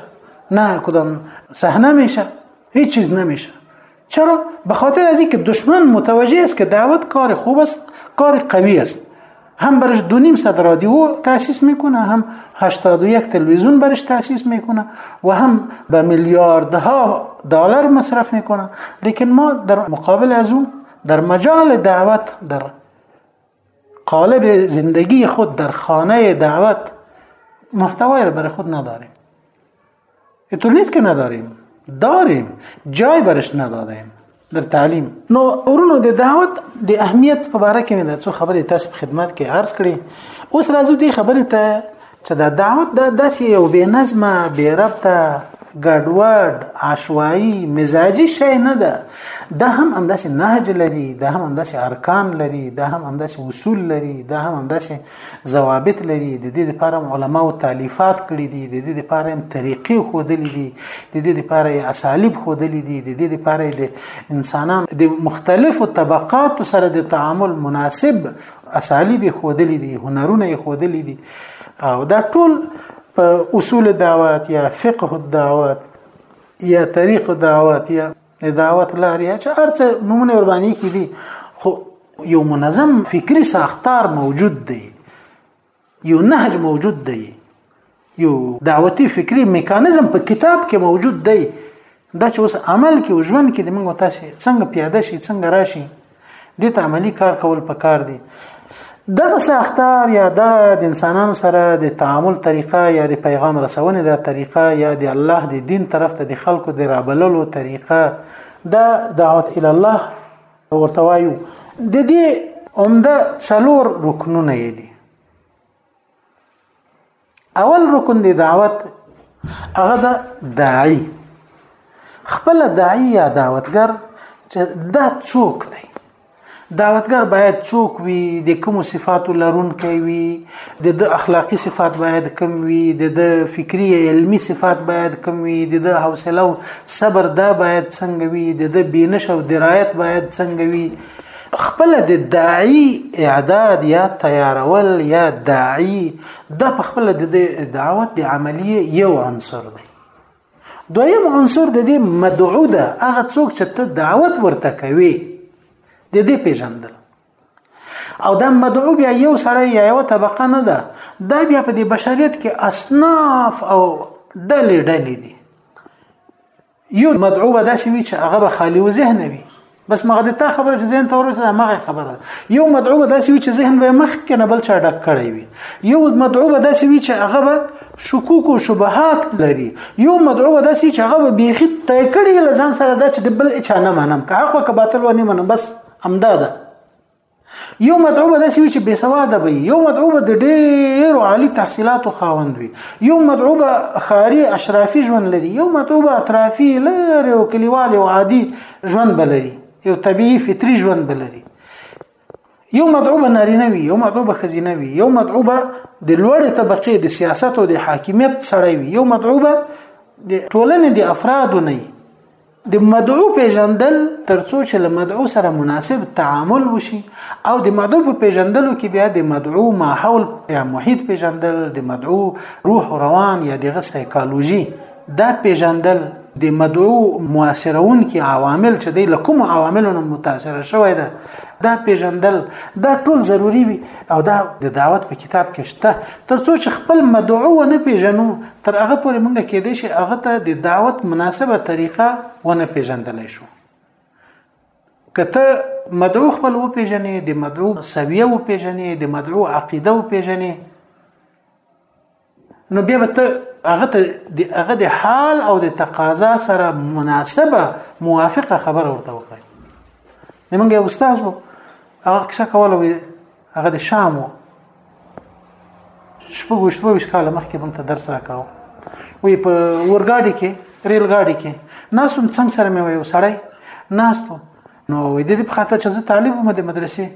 نه کدام صحنه میشه هیچ چیز نمیشه چرا به خاطر از اینکه دشمن متوجه است که دعوت کار خوب است کار قوی است هم برش دو نیم صد رادیو تاسیس میکنه هم 81 تلویزیون برش تاسیس میکنه و هم به میلیاردها دلار مصرف میکنه لیکن ما در مقابل از اون در مجال دعوت در قالب زندگی خود در خانه دعوت محتوای را برای خود نداریم اینطور نیست که نداریم داریم جای برش ندادیم در تعلیم نو ورونو د دعوت د اهمیت په اړه کې نه څو خبرې تاسو خدمت کې عرض کړې اوس راځو دې خبرې ته چې دا دعوت دا داسې یو بې نظمه بې ربطه ګډوډ عشوائي مزاجي شی نه ده دا هم همداسې نهج لري دا هم همداسې ارکان لري دا هم همداسې اصول لري دا هم همداسې ضوابط لري د دې لپاره علما او تالیفات کړي دي د دې لپاره هم طریقې خودلې دي د دې لپاره یې اسالیب خودلې دي د دې لپاره د انسانان د مختلفو طبقاتو سره د تعامل مناسب اسالیب یې ښودلي دي هنرونه یې ښودلي دي او دا ټول په اصول دعوات یا فقه الدعوات یا طریق الدعوات یا دعوت لارې چې ارڅ نمونه ور باندې کې دي خو یو منظم فکری ساختار موجود دی یو نهج موجود دی یو دعوتی فکری میکانیزم په کتاب کې موجود دی دا چې اوس عمل کې او ژوند کې د موږ تاسو څنګه پیاده شي څنګه راشي دې ته عملی کار کول پکار دي دغه ساختار یا د انسانانو سره د تعامل طریقه یا د پیغام رسونې د طریقه یا د الله د دین طرف ته د خلکو د رابللو طریقه د دعوت الی الله ورته وایو د دې عمده څلور رکنونه یې دي اول رکن دی دعوت هغه د داعی خپل داعی یا دعوتګر چې دا څوک دی دعوتګر باید څوک وي د کوم صفاتو لرونکی وي د د اخلاقی صفات باید کم وي د د فکری علمی صفات باید کم وي د د حوصله او صبر دا باید څنګه وي د د بینش او درایت باید څنګه وي خپل د داعی اعداد یا تیارول یا داعی د خپل د دعوت د عملی یو عنصر دی دویم عنصر د دې مدعو ده هغه څوک چې ته دعوت ورته کوي د دې پیژندل او دا مدعو بیا یو سره یا یو طبقه نه ده دا بیا په دې بشریت کې اصناف او ډلې ډلې دي یو مدعو به داسې وي چې هغه به خالی و ذهن وي بس مغه د تا خبره چې ذهن ته ورسه مغه خبره یو مدعو به داسې وي چې ذهن به مخ کې نه بل چا ډک کړی وي یو مدعو به داسې وي چې هغه به شکوک او شبهات لري یو مدعو به داسې چې هغه به بیخي تای کړی لزان سره دا چې د بل اچا نه منم که حق او که باطل و نه منم بس همدا ده یو مدعو به داسې وي چې بې سواده وي یو مدعو به د ډېرو عالي تحصیلاتو خاوند وي یو مدعو به ښاري اشرافي ژوند لري یو مدعو به اطرافي لرې او کلیوالي او عادي ژوند به لري یو طبیعي فطري ژوند به لري یو مدعو به نارینه وي یو مدعو به ښځینه وي یو مدعو به د لوړې طبقې د سیاست او د حاکمیت سړی وي یو مدعو به د ټولنې د افرادو نه د مدعو پیژندل ترڅو چې له مدعو سره مناسب تعامل وشي او د مدعو په پیژندلو کې بیا د مدعو ماحول یا محیط پیژندل د مدعو روح او روان یا دغه سایکولوژي دا پیژندل د مدعو موثرون کې عوامل چې د لکم عواملو نه متاثر شوی ده دا پیژندل دا ټول ضروری وي او دا د دعوت په کتاب کې شته ترڅو چې خپل مدعو نه پیژنو تر هغه پورې مونږ کې دې شي هغه ته د دعوت مناسبه طریقه ونه پیژندلای شو کته مدعو خپل و پیژنې د مدعو سویه و پیژنې د مدعو عقیده و پیژنې نو بیا به ته هغه ته د هغه د حال او د تقاضا سره مناسبه موافقه خبره ورته وکړي نمنګ یو استاد وو هغه څه کوله هغه د شام و شپږ ویشت دوه ویشت کاله مخکې موږ ته درس راکاو وی په ورګاډي کې ریل ګاډي کې ناسوم څنګه سره مې ویو سړی ناستو نو د دې په خاطر چې زه طالب وم د مدرسې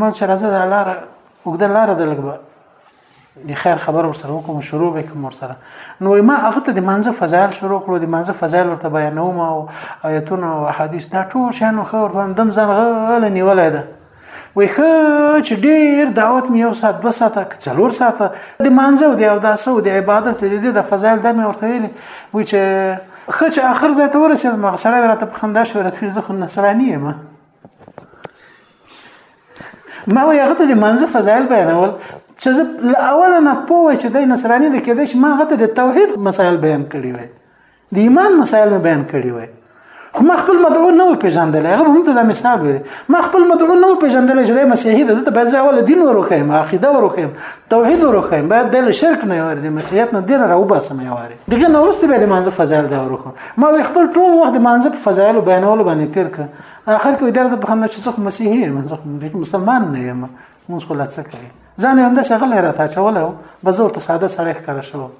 ما چې راځه د لار وګد لار د لګبه د خیر خبر ورسره وکم شروع وکم ورسره نو ما هغه ته د منځ فضایل شروع کړو د منځ فضایل ورته بیانوم او آیتونه او احادیث دا ټول شان خو ورته دم ځان غل نیولای ده وای خو چې ډیر دعوت مې یو ساعت دوه ساعت څلور ساعت د منځ او د اوداسه او د عبادت د دې د فضایل د مې ورته ویل وای چې خو چې اخر ځای ته ورسېدم هغه سره راته په خندا شو راته زه خو نصراني یم ما وی هغه ته د منځه فضایل بیانول چې زه له اوله نه پوه چې د نصراني د کېدې چې ما هغه ته د توحید مسایل بیان کړی وای د ایمان مسایل بیان کړی وای خو ما خپل مدعو نه و پیژندل هغه هم ته دا مثال ویل ما خپل مدعو نه و پیژندل چې د مسیحي د ته باید ځاول دین وروخم عقیده وروخم توحید وروخم باید د شرک نه ور دي مسیحیت نه دین راو باسم یې واره دغه نو واست به د منځ فضایل دا وروخم ما خپل ټول وخت د منځ په فضایل بیانول باندې تیر کړ اخر کې اداره په خندا چې څوک مسیحي یم څوک مسلمان نه یم موږ خو لا څه کوي ځان یې همداسې غلی راته اچولی و به زه ورته ساده سړی ښکاره شوم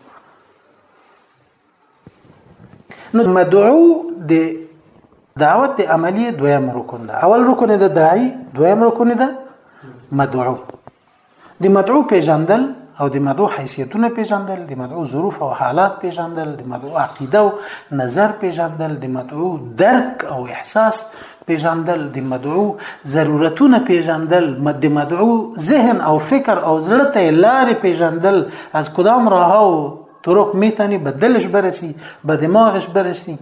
نو مدعو د دعوت عملی دویم رکن ده اول رکن ده داعی دویم رکن ده مدعو د مدعو پیژندل او د مدعو حیثیتونه پیژندل د مدعو ظروف او حالات پیژندل د مدعو عقیده او نظر پیژندل د مدعو درک او احساس پیژندل د مدعو ضرورتونه پیژندل د مدعو ذهن او فکر او زړه ته لارې پیژندل از کدام راه او طرق میتونی به دلش برسی به دماغش برسی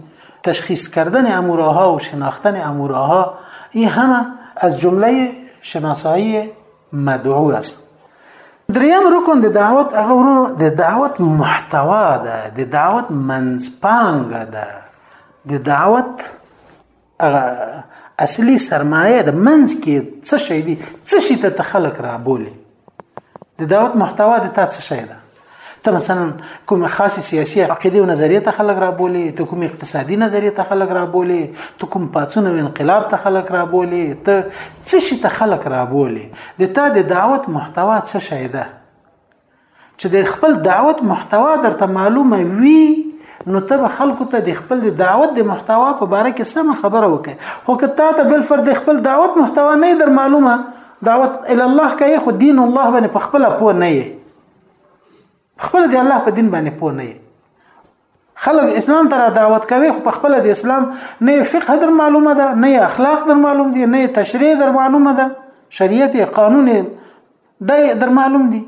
تشخیص کردن امورها و شناختن امورها این همه از جمله شناسایی مدعو است دریم رکن د دعوت هغه ورونو د دعوت محتوا ده د دعوت منځپانګه ده د دعوت هغه اصلي سرمایه د منځ کې څه شي دي څه شي ته خلک را بولي د دعوت محتوا د تا څه شي ده ته مثلا کوم خاص سیاسي عقیده او نظریه ته خلک را بولي ته کوم اقتصادي نظریه ته خلک را بولي ته کوم پاتون او انقلاب ته خلک را بولي ته څه شي ته خلک را بولي د تا د دعوت محتوا څه شي ده چې د خپل دعوت محتوا درته معلومه وي نو ته به خلکو ته د خپل دعوت د محتوا په باره کې سم خبره وکړي خو که تا ته بل فرد خپل دعوت محتوا نه در معلومه دعوت ال الله کوي خو دین الله باندې په خپل پوه نه یې خپل دی الله په دین باندې پوه نه خلک اسلام ته دعوت کوي خو په خپل د اسلام نه فقه در معلومه ده نه اخلاق در معلوم دي نه تشریع در معلومه ده شریعت قانون دا در معلوم دي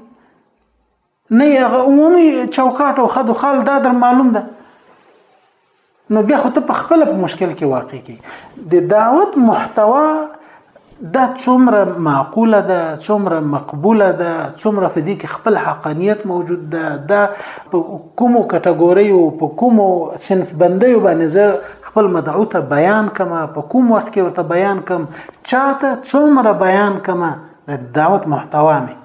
نه عمومي چوکاټ او خد خال دا در معلوم ده نو بیا خو ته په خپل په مشکل کې واقع کی د دعوت محتوا دا څومره معقوله ده څومره مقبوله ده څومره په دې کې خپل حقانیت موجود ده دا په کومو کټګوري او په کومو صنف بندي باندې زه خپل مدعو ته بیان کما په کوم وخت کې ورته بیان کم چاته څومره بیان کما د دعوت محتوا مې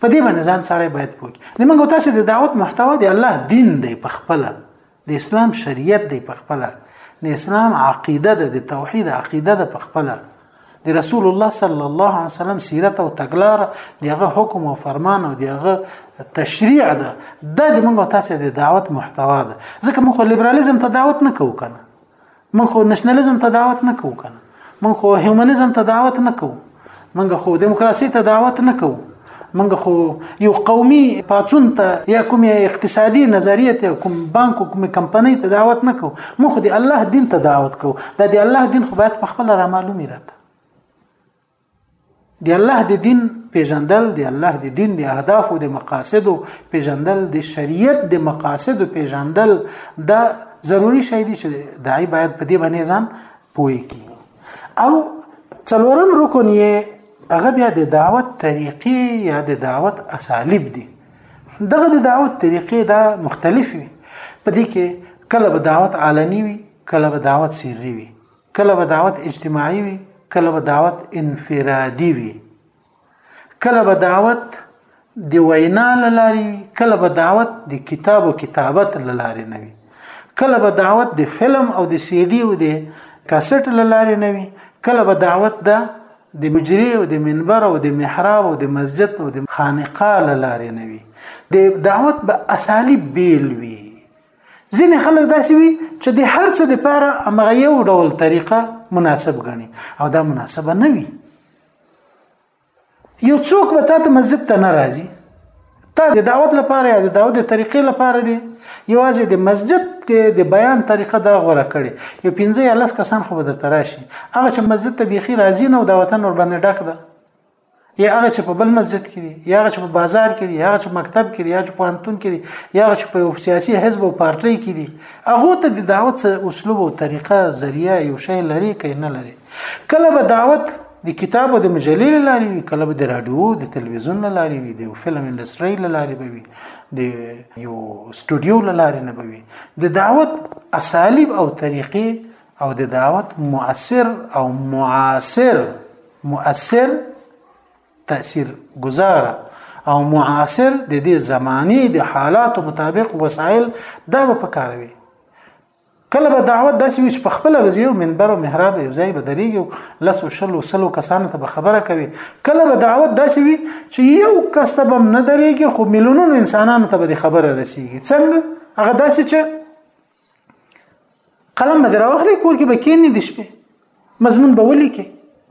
په دې باندې ځان سره باید پوه کی زمونږ تاسو د دعوت محتوا دی الله دین دی په خپل د اسلام شریعت دی په خپل د اسلام عقیده ده د توحید عقیده ده په خپل د رسول الله صلی الله علیه وسلم سیرت او تګلار دغه حکم او فرمان او دغه تشریع ده د موږ تاسو د دعوت محتوا ده ځکه موږ لیبرالیزم ته دعوت نه کوو کنه من خو نشنلزم ته دعوت نه کوو کنه من خو هیومنزم ته دعوت نه کوو من خو دیموکراسي ته دعوت نه کوو من خو یو قومي پاتون ته یا کوم اقتصادي نظریه ته کوم بانک کوم کمپنۍ ته دعوت نه کوو من خو دی الله دین ته دعوت کوو دا دی الله دین خو باید په خپل را معلومي راته دی الله د دین پیژندل دی الله د دین د اهداف او د مقاصد پیژندل د شریعت د مقاصد پیژندل دا ضروری شی دی چې دای باید په دې باندې ځان پوي کی او څلورم رکن یې هغه بیا د دعوت طریقې یا د دعوت اسالیب دي دغه د دعوت طریقې دا مختلف وي په دې کې کله به دعوت علني وي کله به دعوت سری وي کله به دعوت اجتماعي وي کله به دعوت انفرادي وي کله به دعوت د وینا لاري کله به دعوت د کتاب او کتابت لاري نه وي کله به دعوت د فلم او د سی ډي او د کاسټ لاري نه وي کله به دعوت د د مجری او د منبر او د محراب او د مسجد او د خانقاه لاري نه وي د دعوت به اساليب بیل وي ځینې خلک داسې وي چې د هر څه لپاره هغه یو ډول طریقه مناسب غني او دا مناسبه نه وي یو څوک به تاسو مسجد ته ناراضي تا د دعوت لپاره یا د دعوت د طریقې لپاره دی یوازې د مسجد کې د بیان طریقه دا غوړه کړي یو 15 یا لس کسان خو به درته راشي هغه چې مسجد ته بيخي راځي نو دا وطن ور باندې ډک ده یا هغه چې په بل مسجد کې دي یا هغه چې په بازار کې دي یا هغه چې مکتب کې دي یا چې په انتون کې دي یا هغه چې په سیاسي حزب او پارټي کې دي هغه ته د دعوت اسلوب او طریقه ذریعہ یو شی لري کین نه لري کله به دعوت د کتاب او د مجلې لاري وي کله به د رادیو د تلویزیون لاري وي د فلم انډستری لاري به وي د یو سټوډیو لاري نه به وي د دعوت اسالیب او طریقې او د دعوت مؤثر او معاصر مؤثر تاثیر گذار او معاصر د دې زماني د حالات مطابق وسایل دا به پکاروي کله به دعوت داسې وي چې په خپل ورځ یو منبر او محراب یو ځای به درېږي لس او شل او سلو کسانو ته به خبره کوي کله به دعوت داسې وي چې یو کس ته به نه درېږي خو میلیونونو انسانانو ته به د خبره رسیږي څنګه هغه داسې چې قلم به دراوخلي کور کې به کېنې د شپې مضمون به ولیکي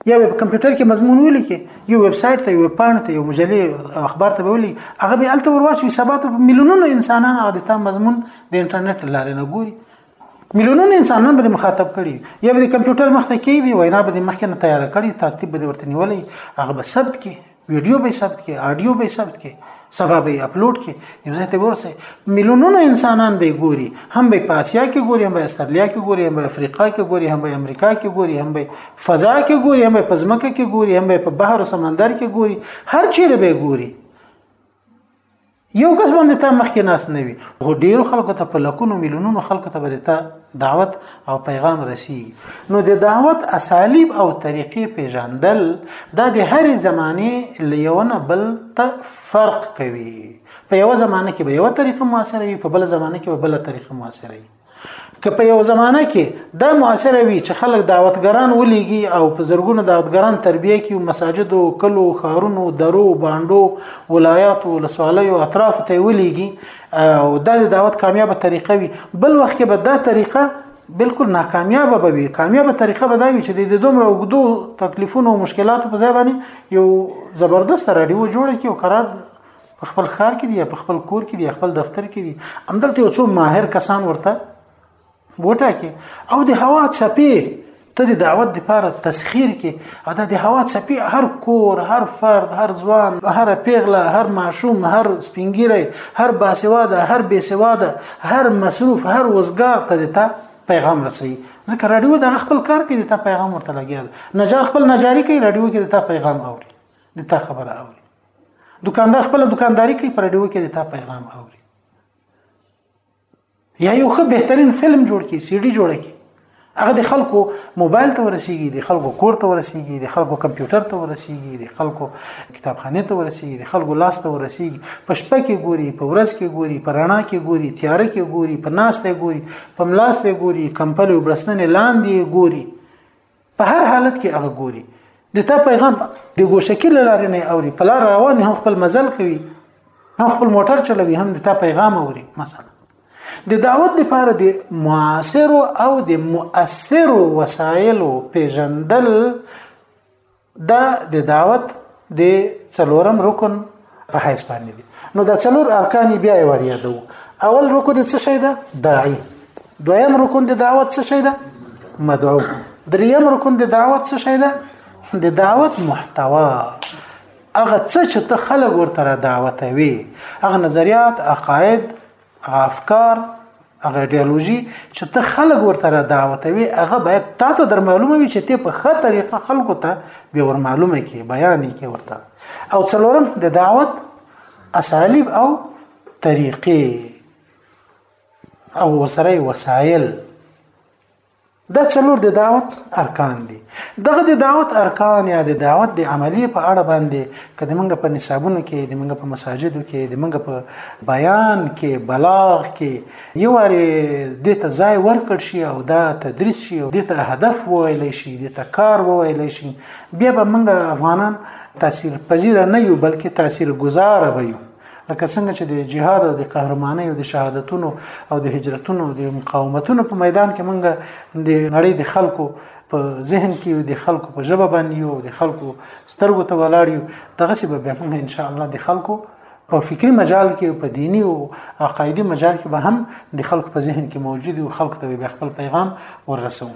یا په کمپیوټر کې مضمون ولیکي یو ویب سایټ ته یو پاڼه ته یو مجله اخبار ته ویلي هغه به الته ورواچي سبا ته میلیونونه انسانان هغه د تا مضمون د انټرنیټ لارې نه ګوري میلیونونه انسانان به مخاطب کړي یا به کمپیوټر مخته کېږي وینا به مخکې نه تیار کړي ترتیب به ورته نیولې هغه به ثبت کړي ویډیو به ثبت کې آډیو به ثبت کې سبا به اپلوډ کې یو ځای ته ورسې میلیونونه انسانان به ګوري هم به په اسیا کې ګوري هم به استرالیا کې ګوري هم به افریقا کې ګوري هم به امریکا کې ګوري هم به فضا کې ګوري هم به په ځمکه کې ګوري هم به په بحر او سمندر کې ګوري هر چیرې به ګوري یو کس باندې تا مخکې ناس نه وي خو ډیرو خلکو ته په لکونو میلیونونو خلکو ته به تا دعوت او پیغام رسی نو د دعوت اسالیب او طریقې پیژندل دا د هرې زمانه لیونه بل ته فرق کوي په یو زمانه کې به یو طریقه موثره وي په بل زمانه کې به بل طریقه موثره وي که په یو زمانه کې دا موثره وي چې خلک دعوتګران ولېږي او په زرګونو دعوتګران تربیه کوي مساجدو کلو خارونو درو باندو ولایاتو ولسوالیو اطراف ته ولېږي او دا د دعوت کامیابه طریقه وي بل وخت کې به دا طریقه بالکل ناکامیابه به وي کامیابه طریقه به دا وي چې د دومره وګدو تکلیفونو او مشکلاتو په ځای باندې یو زبردست راډیو جوړ کړي او قرار په خپل ښار کې دي یا په خپل کور کې دي یا خپل دفتر کې دي همدلته یو څو ماهر کسان ورته وټاکي او د هوا چپی ته د دعوت لپاره تسخير کې او د هوا چپی هر کور هر فرد هر ځوان هر پیغله هر معشوم هر سپینګیری هر باسواده هر بیسواده هر مصروف هر وزګار ته د پیغام رسي ځکه رادیو د خپل کار کې د تا پیغام ورته لګیا نجار خپل نجاری کوي رادیو کې د تا پیغام اوري د تا خبره اوري دکاندار خپل دکانداری کوي پر رادیو کې د تا پیغام اوري یا یو خو بهترین فلم جوړ کی سی ډي جوړ کی هغه د خلکو موبایل ته ورسیږي د خلکو کور ته ورسیږي د خلکو کمپیوټر ته ورسیږي د خلکو کتابخانه ته ورسیږي د خلکو لاس ته ورسیږي په شپه کې ګوري په ورځ کې ګوري په رڼا کې ګوري تیاره کې ګوري په ناس ته ګوري په ملاس ته ګوري کمپل او برسنې لاندې ګوري په هر حالت کې هغه ګوري د تا پیغام د ګوشکی لاره نه اوري په لار روان هم خپل مزل کوي هم خپل موټر چلوي هم د تا پیغام اوري مثلا د دعوت لپاره د معاصر او د مؤثر وسایلو پیژندل دا د دعوت د څلورم رکن په حیث باندې دي نو دا څلور ارکان بیا یې وریادو اول رکن څه شی ده داعی دویم رکن د دعوت څه شی ده مدعو دریم رکن د دعوت څه شی ده د دعوت محتوا هغه څه چې ته خلک ورته دعوتوي هغه نظریات عقاید هغه افکار هغه ایدئولوژي چې ته خلک ورته را دعوتوي هغه باید تا ته در معلومه وي چې ته په ښه طریقه خلکو ته به ور معلومه کې بیان کې ورته او څلورم د دعوت اسالیب او طریقې او سره وسایل دا څلور د دعوت ارکان دي دغه د دعوت ارکان یا د دعوت د عملی په اړه باندې کله موږ په نصابونو کې د موږ په مساجدو کې د موږ په بیان کې بلاغ کې یو اړې د ته ځای ورکړ شي او دا تدریس شي او د ته هدف وویل شي د ته کار وویل شي بیا به موږ افغانان تاثیر پذیر نه یو بلکې تاثیر گذار به یو لکه څنګه چې د جهاد او د قهرمانۍ او د شهادتونو او د هجرتونو او د مقاومتونو په میدان کې مونږ د نړۍ د خلکو په ذهن کې یو د خلکو په ژبه باندې یو د خلکو سترګو ته ولاړ یو دغه څه به هم ان شاء الله د خلکو په فکری مجال کې په دینی او عقایدی مجال کې به هم د خلکو په ذهن کې موجود او خلکو ته به خپل پیغام ورسوم